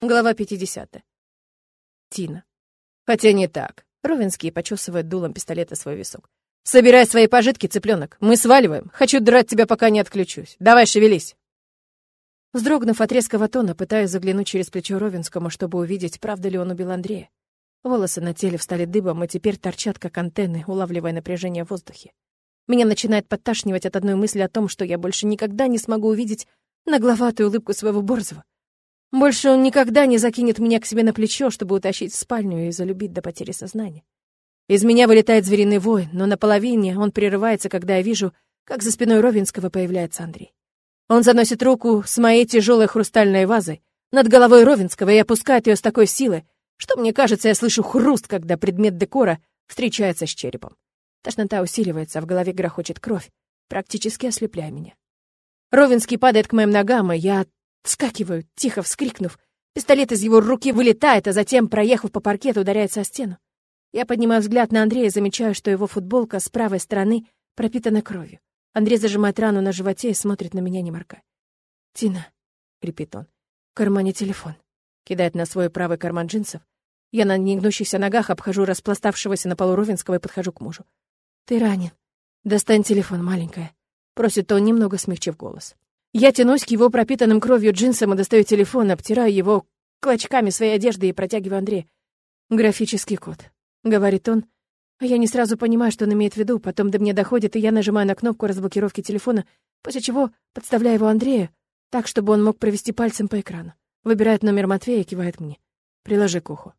Глава 50. Тина. Хотя не так. Ровенский почесывает дулом пистолета свой висок. «Собирай свои пожитки, цыпленок. Мы сваливаем. Хочу драть тебя, пока не отключусь. Давай, шевелись!» Вздрогнув от резкого тона, пытаюсь заглянуть через плечо Ровенскому, чтобы увидеть, правда ли он убил Андрея. Волосы на теле встали дыбом и теперь торчат, как антенны, улавливая напряжение в воздухе. Меня начинает подташнивать от одной мысли о том, что я больше никогда не смогу увидеть нагловатую улыбку своего Борзова. Больше он никогда не закинет меня к себе на плечо, чтобы утащить в спальню и залюбить до потери сознания. Из меня вылетает звериный вой, но наполовине он прерывается, когда я вижу, как за спиной Ровинского появляется Андрей. Он заносит руку с моей тяжелой хрустальной вазой над головой Ровинского и опускает ее с такой силой, что мне кажется, я слышу хруст, когда предмет декора встречается с черепом. Тошнота усиливается, а в голове грохочет кровь, практически ослепляя меня. Ровинский падает к моим ногам, и я Вскакиваю, тихо вскрикнув. Пистолет из его руки вылетает, а затем, проехав по паркету, ударяется о стену. Я поднимаю взгляд на Андрея и замечаю, что его футболка с правой стороны пропитана кровью. Андрей зажимает рану на животе и смотрит на меня, не моргая. «Тина», — крепит он, — «в кармане телефон». Кидает на свой правый карман джинсов. Я на негнущихся ногах обхожу распластавшегося на полу Ровенского и подхожу к мужу. «Ты ранен. Достань телефон, маленькая», — просит он, немного смягчив голос. Я тянусь к его пропитанным кровью джинсам и достаю телефон, обтираю его клочками своей одежды и протягиваю Андрею. «Графический код», — говорит он. А я не сразу понимаю, что он имеет в виду. Потом до меня доходит, и я нажимаю на кнопку разблокировки телефона, после чего подставляю его Андрею, так, чтобы он мог провести пальцем по экрану. Выбирает номер Матвея и кивает мне. «Приложи к уху».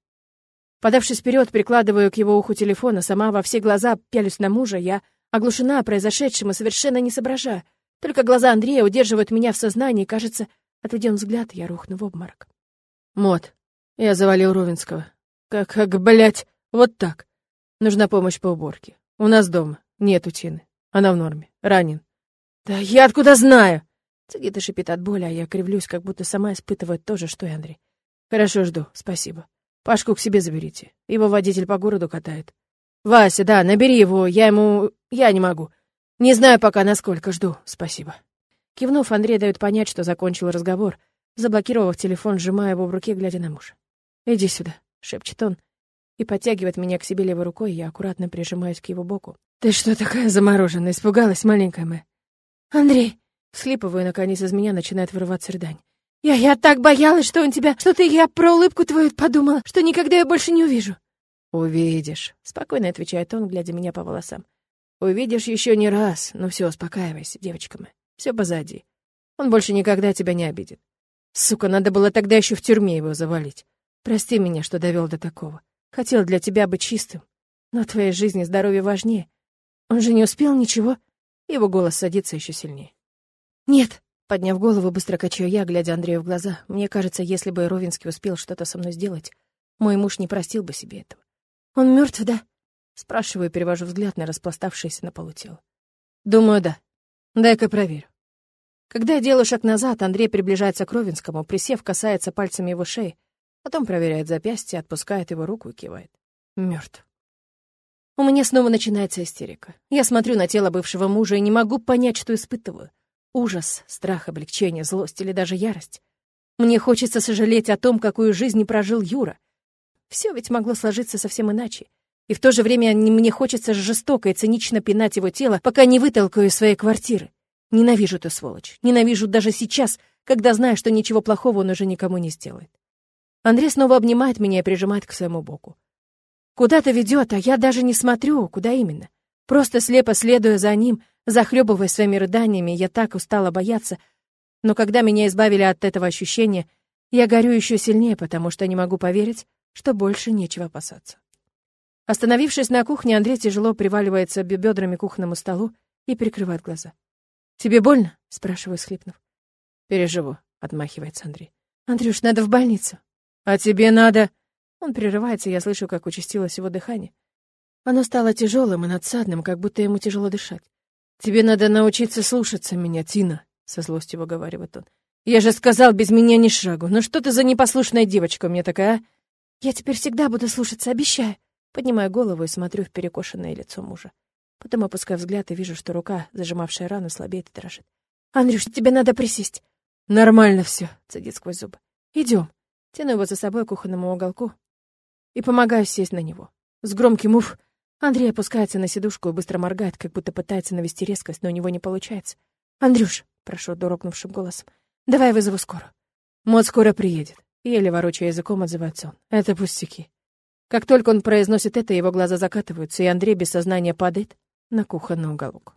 Подавшись вперед, прикладываю к его уху телефона, сама во все глаза пялюсь на мужа, я оглушена произошедшим и совершенно не соображаю. Только глаза Андрея удерживают меня в сознании, кажется, отведем взгляд, я рухну в обморок. Мот, я завалил Ровенского. Как, как, блядь, вот так. Нужна помощь по уборке. У нас дома нет утины. Она в норме. Ранен. Да я откуда знаю? Цигита шипит от боли, а я кривлюсь, как будто сама испытываю то же, что и Андрей. Хорошо, жду. Спасибо. Пашку к себе заберите. Его водитель по городу катает. Вася, да, набери его. Я ему... Я не могу. Не знаю пока, насколько жду. Спасибо. Кивнув, Андрей дает понять, что закончил разговор, заблокировав телефон, сжимая его в руке, глядя на мужа. «Иди сюда», — шепчет он, и подтягивает меня к себе левой рукой, я аккуратно прижимаюсь к его боку. «Ты что такая замороженная? Испугалась, маленькая моя?» «Андрей!» — всхлипываю, наконец из меня начинает вырываться рыдань. «Я, я так боялась, что он тебя... Что ты, я про улыбку твою подумала, что никогда я больше не увижу». «Увидишь», — спокойно отвечает он, глядя меня по волосам. Увидишь еще не раз. Ну все, успокаивайся, девочка моя. Все позади. Он больше никогда тебя не обидит. Сука, надо было тогда еще в тюрьме его завалить. Прости меня, что довел до такого. Хотел для тебя быть чистым. Но твоей жизни здоровье важнее. Он же не успел ничего. Его голос садится еще сильнее. Нет, подняв голову, быстро качаю я, глядя Андрею в глаза. Мне кажется, если бы Ровинский успел что-то со мной сделать, мой муж не простил бы себе этого. Он мертв, да? Спрашиваю, перевожу взгляд на распластавшееся на полу тело. Думаю, да. Дай-ка проверю. Когда я делаю шаг назад, Андрей приближается к Ровинскому, присев, касается пальцами его шеи, потом проверяет запястье, отпускает его руку и кивает. Мертв. У меня снова начинается истерика. Я смотрю на тело бывшего мужа и не могу понять, что испытываю. Ужас, страх, облегчение, злость или даже ярость. Мне хочется сожалеть о том, какую жизнь прожил Юра. Все ведь могло сложиться совсем иначе. И в то же время мне хочется жестоко и цинично пинать его тело, пока не вытолкаю из своей квартиры. Ненавижу эту сволочь. Ненавижу даже сейчас, когда знаю, что ничего плохого он уже никому не сделает. Андрей снова обнимает меня и прижимает к своему боку. Куда-то ведет, а я даже не смотрю, куда именно. Просто слепо следуя за ним, захлебываясь своими рыданиями, я так устала бояться. Но когда меня избавили от этого ощущения, я горю еще сильнее, потому что не могу поверить, что больше нечего опасаться. Остановившись на кухне, Андрей тяжело приваливается бедрами к кухонному столу и прикрывает глаза. «Тебе больно?» — спрашиваю, схлипнув. «Переживу», — отмахивается Андрей. «Андрюш, надо в больницу». «А тебе надо...» Он прерывается, я слышу, как участилось его дыхание. Оно стало тяжелым и надсадным, как будто ему тяжело дышать. «Тебе надо научиться слушаться меня, Тина», — со злостью выговаривает он. «Я же сказал, без меня ни шагу. Ну что ты за непослушная девочка у меня такая, а?» «Я теперь всегда буду слушаться, обещаю», Поднимаю голову и смотрю в перекошенное лицо мужа. Потом опускаю взгляд и вижу, что рука, зажимавшая рану, слабеет и дрожит. «Андрюш, тебе надо присесть». «Нормально все, цедит сквозь зубы. Идем. Тяну его за собой к кухонному уголку и помогаю сесть на него. С громким «уф» Андрей опускается на сидушку и быстро моргает, как будто пытается навести резкость, но у него не получается. «Андрюш», — прошу дрогнувшим голосом, — «давай вызову скорую». «Мод скоро приедет», — еле ворочая языком отзывается он. «Это пустяки». Как только он произносит это, его глаза закатываются, и Андрей без сознания падает на кухонный уголок.